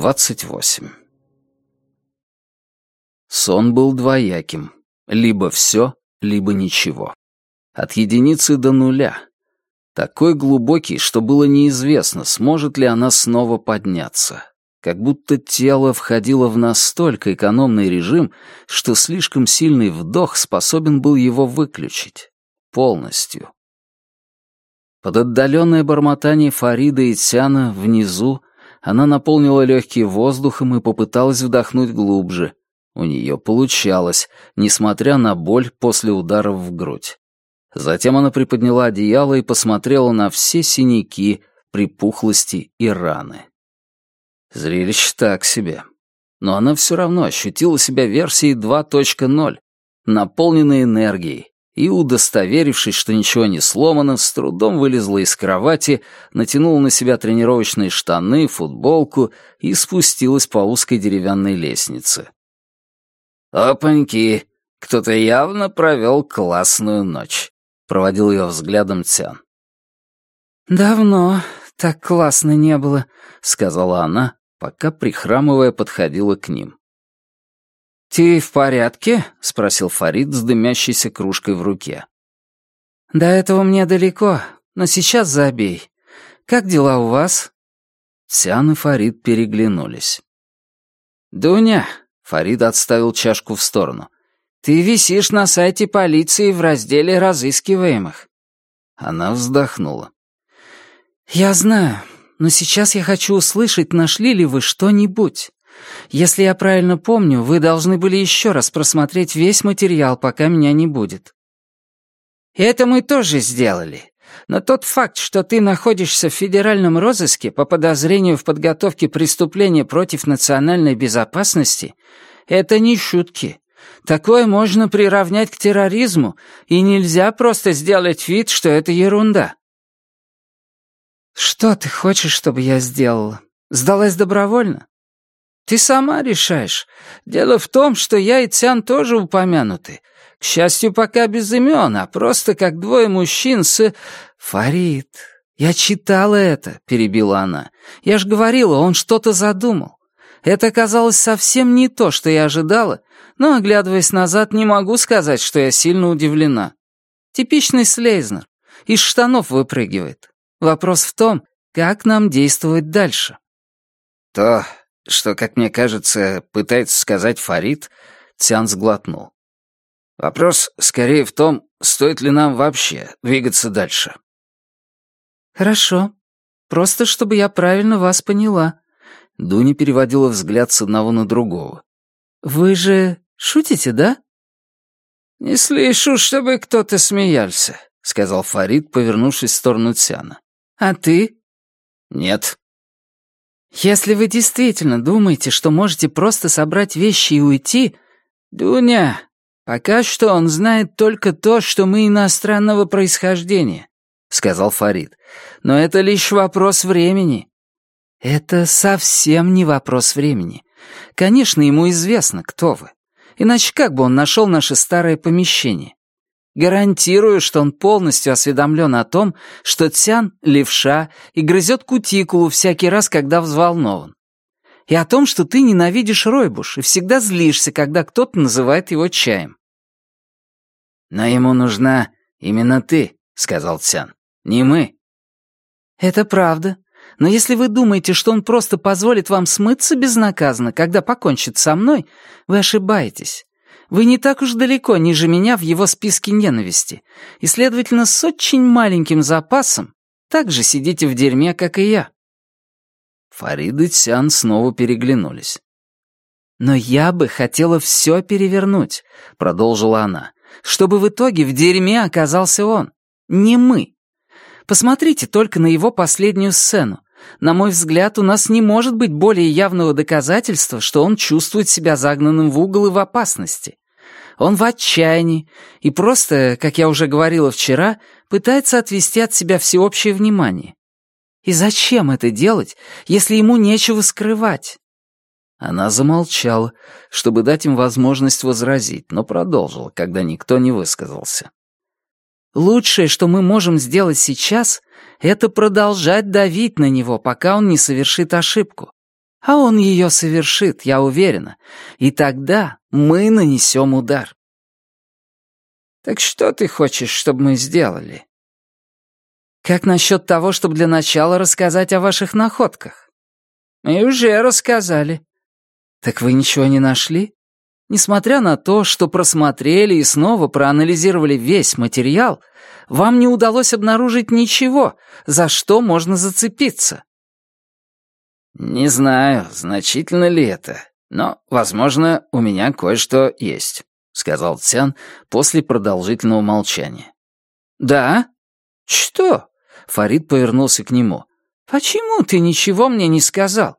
28. Сон был двояким. Либо все, либо ничего. От единицы до нуля. Такой глубокий, что было неизвестно, сможет ли она снова подняться. Как будто тело входило в настолько экономный режим, что слишком сильный вдох способен был его выключить. Полностью. Под отдаленное бормотание Фарида и Тяна внизу она наполнила легкие воздухом и попыталась вдохнуть глубже. У нее получалось, несмотря на боль после ударов в грудь. Затем она приподняла одеяло и посмотрела на все синяки, припухлости и раны. Зрелище так себе. Но она все равно ощутила себя версией 2.0, наполненной энергией, и, удостоверившись, что ничего не сломано, с трудом вылезла из кровати, натянула на себя тренировочные штаны, футболку и спустилась по узкой деревянной лестнице. «Опаньки! Кто-то явно провел классную ночь», — проводил ее взглядом Цян. «Давно так классно не было», — сказала она, пока, прихрамывая, подходила к ним. «Ты в порядке?» — спросил Фарид с дымящейся кружкой в руке. «До этого мне далеко, но сейчас забей. Как дела у вас?» Сян и Фарид переглянулись. «Дуня!» — Фарид отставил чашку в сторону. «Ты висишь на сайте полиции в разделе разыскиваемых». Она вздохнула. «Я знаю, но сейчас я хочу услышать, нашли ли вы что-нибудь. Если я правильно помню, вы должны были еще раз просмотреть весь материал, пока меня не будет». «Это мы тоже сделали. Но тот факт, что ты находишься в федеральном розыске по подозрению в подготовке преступления против национальной безопасности, это не шутки. Такое можно приравнять к терроризму, и нельзя просто сделать вид, что это ерунда». «Что ты хочешь, чтобы я сделала? Сдалась добровольно?» «Ты сама решаешь. Дело в том, что я и Цян тоже упомянуты. К счастью, пока без имен, а просто как двое мужчин с... Фарид, я читала это», — перебила она. «Я ж говорила, он что-то задумал. Это оказалось совсем не то, что я ожидала, но, оглядываясь назад, не могу сказать, что я сильно удивлена. Типичный Слейзнер. Из штанов выпрыгивает. Вопрос в том, как нам действовать дальше». «То, что, как мне кажется, пытается сказать Фарид, Цян сглотнул. Вопрос скорее в том, стоит ли нам вообще двигаться дальше. Хорошо. Просто чтобы я правильно вас поняла. Дуня переводила взгляд с одного на другого. Вы же шутите, да? Не слышу, чтобы кто-то смеялся, сказал Фарид, повернувшись в сторону Цяна. А ты? Нет. Если вы действительно думаете, что можете просто собрать вещи и уйти... Дуня, пока что он знает только то, что мы иностранного происхождения, сказал Фарид. Но это лишь вопрос времени. Это совсем не вопрос времени. Конечно, ему известно, кто вы. Иначе как бы он нашел наше старое помещение? Гарантирую, что он полностью осведомлен о том, что Цян — левша и грызет кутикулу всякий раз, когда взволнован. И о том, что ты ненавидишь Ройбуш и всегда злишься, когда кто-то называет его чаем. «Но ему нужна именно ты», — сказал Цян, — «не мы». «Это правда. Но если вы думаете, что он просто позволит вам смыться безнаказанно, когда покончит со мной, вы ошибаетесь. Вы не так уж далеко ниже меня в его списке ненависти, и, следовательно, с очень маленьким запасом так же сидите в дерьме, как и я». Фарид и Цян снова переглянулись. «Но я бы хотела все перевернуть», — продолжила она, «чтобы в итоге в дерьме оказался он, не мы. Посмотрите только на его последнюю сцену. На мой взгляд, у нас не может быть более явного доказательства, что он чувствует себя загнанным в угол и в опасности. Он в отчаянии и просто, как я уже говорила вчера, пытается отвести от себя всеобщее внимание. И зачем это делать, если ему нечего скрывать? Она замолчала, чтобы дать им возможность возразить, но продолжила, когда никто не высказался. Лучшее, что мы можем сделать сейчас, это продолжать давить на него, пока он не совершит ошибку. А он ее совершит, я уверена. И тогда мы нанесем удар. Так что ты хочешь, чтобы мы сделали? Как насчет того, чтобы для начала рассказать о ваших находках? Мы уже рассказали. Так вы ничего не нашли? Несмотря на то, что просмотрели и снова проанализировали весь материал, вам не удалось обнаружить ничего, за что можно зацепиться. Не знаю, значительно ли это, но, возможно, у меня кое-что есть, сказал Цян после продолжительного молчания. Да? Что? Фарид повернулся к нему. Почему ты ничего мне не сказал?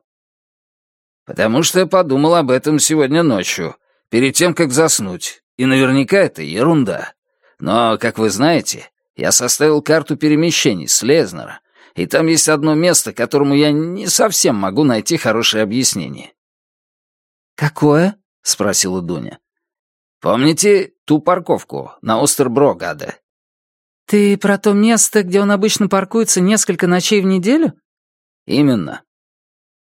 Потому что я подумал об этом сегодня ночью, перед тем, как заснуть, и наверняка это ерунда. Но, как вы знаете, я составил карту перемещений с Лезнера, и там есть одно место, которому я не совсем могу найти хорошее объяснение». «Какое?» — спросила Дуня. «Помните ту парковку на Остерброгаде?» «Ты про то место, где он обычно паркуется несколько ночей в неделю?» «Именно».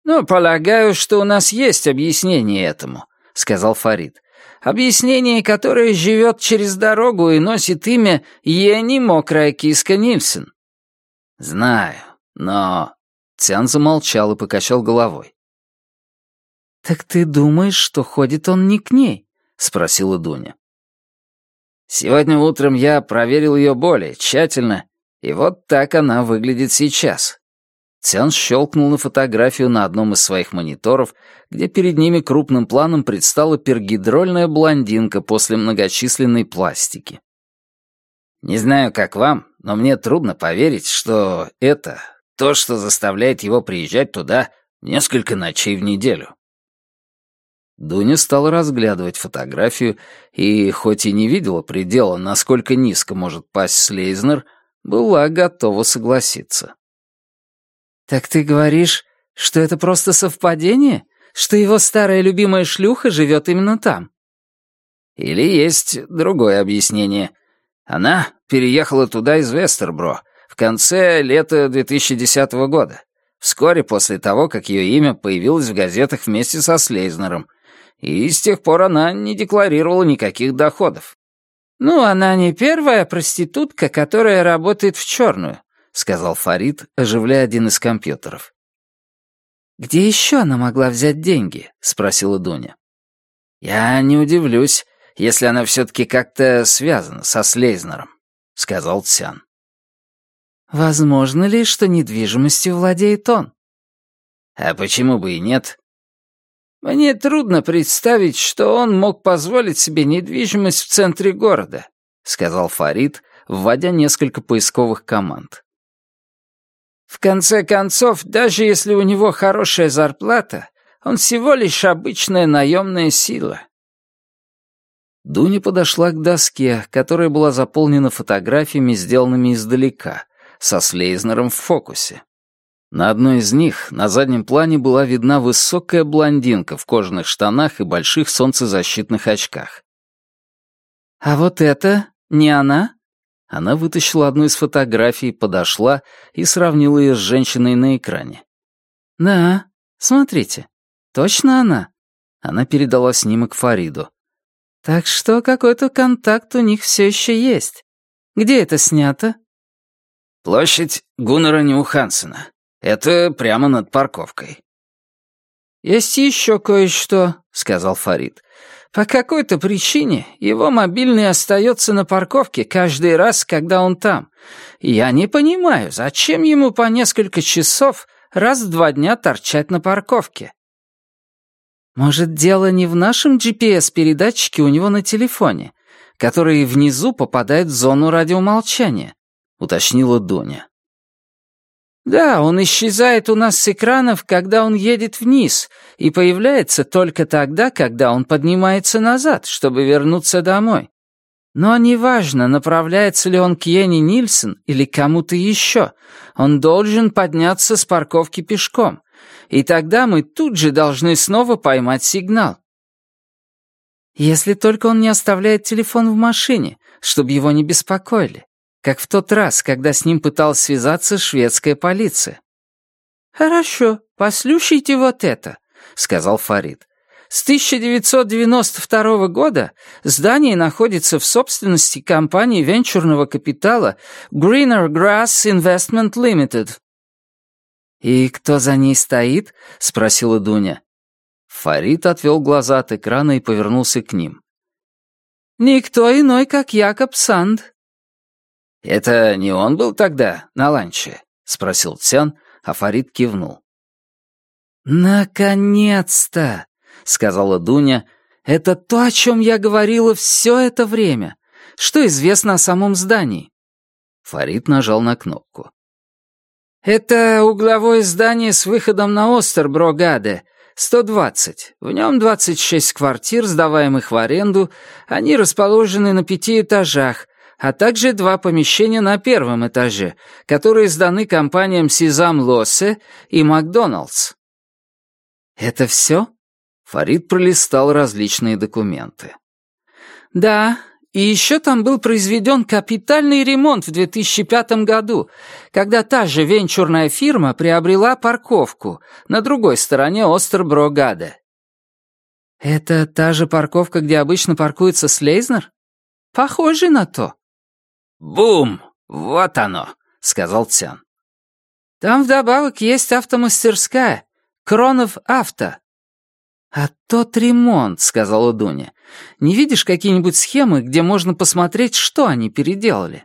«Ну, полагаю, что у нас есть объяснение этому. — сказал Фарид. «Объяснение, которое живет через дорогу и носит имя Ени Мокрая Киска Нильсон». «Знаю, но...» Цян замолчал и покачал головой. «Так ты думаешь, что ходит он не к ней?» — спросила Дуня. «Сегодня утром я проверил ее более тщательно, и вот так она выглядит сейчас. Цян щелкнул на фотографию на одном из своих мониторов, где перед ними крупным планом предстала пергидрольная блондинка после многочисленной пластики. «Не знаю, как вам, но мне трудно поверить, что это то, что заставляет его приезжать туда несколько ночей в неделю». Дуня стала разглядывать фотографию и, хоть и не видела предела, насколько низко может пасть Слейзнер, была готова согласиться. «Так ты говоришь, что это просто совпадение? Что его старая любимая шлюха живет именно там?» «Или есть другое объяснение. Она переехала туда из Вестербро в конце лета 2010 года, вскоре после того, как ее имя появилось в газетах вместе со Слейзнером, и с тех пор она не декларировала никаких доходов. «Ну, она не первая проститутка, которая работает в черную. — сказал Фарид, оживляя один из компьютеров. «Где еще она могла взять деньги?» — спросила Дуня. «Я не удивлюсь, если она все-таки как-то связана со Слейзнером», — сказал Цян. «Возможно ли, что недвижимостью владеет он?» «А почему бы и нет?» «Мне трудно представить, что он мог позволить себе недвижимость в центре города», — сказал Фарид, вводя несколько поисковых команд. В конце концов, даже если у него хорошая зарплата, он всего лишь обычная наемная сила. Дуня подошла к доске, которая была заполнена фотографиями, сделанными издалека, со Слейзнером в фокусе. На одной из них на заднем плане была видна высокая блондинка в кожаных штанах и больших солнцезащитных очках. «А вот это не она?» Она вытащила одну из фотографий, подошла и сравнила ее с женщиной на экране. «Да, смотрите, точно она?» Она передала снимок Фариду. «Так что какой-то контакт у них все еще есть. Где это снято?» «Площадь Гуннера Ньюхансена. Это прямо над парковкой». «Есть еще кое-что», — сказал Фарид. По какой-то причине его мобильный остается на парковке каждый раз, когда он там. Я не понимаю, зачем ему по несколько часов раз в два дня торчать на парковке. Может, дело не в нашем GPS-передатчике у него на телефоне, который внизу попадает в зону радиомолчания, уточнила Дуня. Да, он исчезает у нас с экранов, когда он едет вниз, и появляется только тогда, когда он поднимается назад, чтобы вернуться домой. Но неважно, направляется ли он к Йенни Нильсон или кому-то еще, он должен подняться с парковки пешком, и тогда мы тут же должны снова поймать сигнал. Если только он не оставляет телефон в машине, чтобы его не беспокоили как в тот раз, когда с ним пыталась связаться шведская полиция. «Хорошо, послушайте вот это», сказал Фарид. С 1992 года здание находится в собственности компании венчурного капитала Greener Grass Investment Limited. «И кто за ней стоит?» — спросила Дуня. Фарид отвел глаза от экрана и повернулся к ним. «Никто иной, как Якоб Санд». «Это не он был тогда на ланче?» — спросил Цян, а Фарид кивнул. «Наконец-то!» — сказала Дуня. «Это то, о чем я говорила все это время. Что известно о самом здании?» Фарид нажал на кнопку. «Это угловое здание с выходом на Остерброгаде, 120. В нем 26 квартир, сдаваемых в аренду. Они расположены на пяти этажах, а также два помещения на первом этаже, которые сданы компаниям Сезам Лоссе и Макдоналдс. «Это все?» Фарид пролистал различные документы. «Да, и еще там был произведен капитальный ремонт в 2005 году, когда та же венчурная фирма приобрела парковку на другой стороне Остерброгада. «Это та же парковка, где обычно паркуется Слейзнер? Похоже на то». «Бум! Вот оно!» — сказал Цян. «Там вдобавок есть автомастерская, Кронов Авто». «А тот ремонт», — сказала Дуня. «Не видишь какие-нибудь схемы, где можно посмотреть, что они переделали?»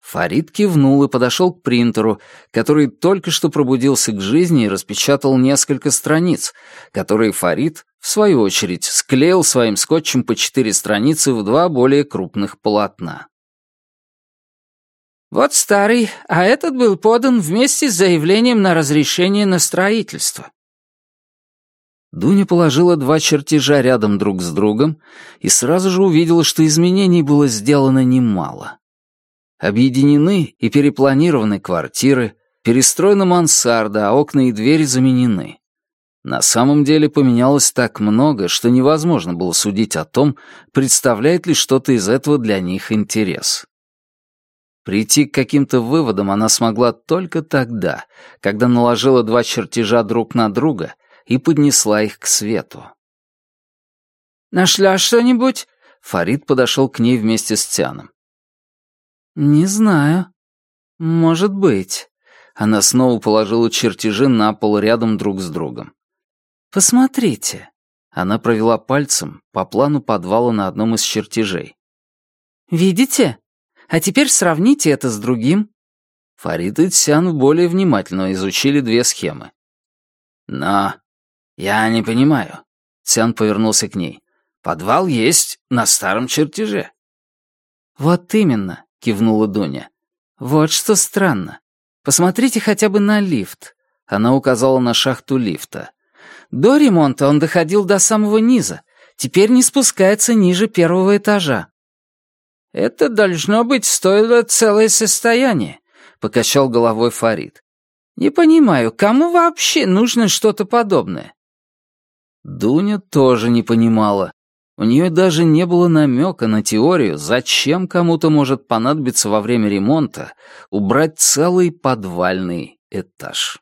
Фарид кивнул и подошел к принтеру, который только что пробудился к жизни и распечатал несколько страниц, которые Фарид, в свою очередь, склеил своим скотчем по четыре страницы в два более крупных полотна. «Вот старый, а этот был подан вместе с заявлением на разрешение на строительство. Дуня положила два чертежа рядом друг с другом и сразу же увидела, что изменений было сделано немало. Объединены и перепланированы квартиры, перестроена мансарда, а окна и двери заменены. На самом деле поменялось так много, что невозможно было судить о том, представляет ли что-то из этого для них интерес. Прийти к каким-то выводам она смогла только тогда, когда наложила два чертежа друг на друга и поднесла их к свету. «Нашла что-нибудь?» Фарид подошел к ней вместе с Тяном. «Не знаю. Может быть». Она снова положила чертежи на пол рядом друг с другом. «Посмотрите». Она провела пальцем по плану подвала на одном из чертежей. «Видите? А теперь сравните это с другим». Фарид и Цян более внимательно изучили две схемы. «Но «Я не понимаю». Цян повернулся к ней. «Подвал есть на старом чертеже». «Вот именно», — кивнула Дуня. «Вот что странно. Посмотрите хотя бы на лифт». Она указала на шахту лифта. «До ремонта он доходил до самого низа. Теперь не спускается ниже первого этажа». «Это должно быть стоило целое состояние», — покачал головой Фарид. «Не понимаю, кому вообще нужно что-то подобное? Дуня тоже не понимала. У нее даже не было намека на теорию, зачем кому-то может понадобиться во время ремонта убрать целый подвальный этаж.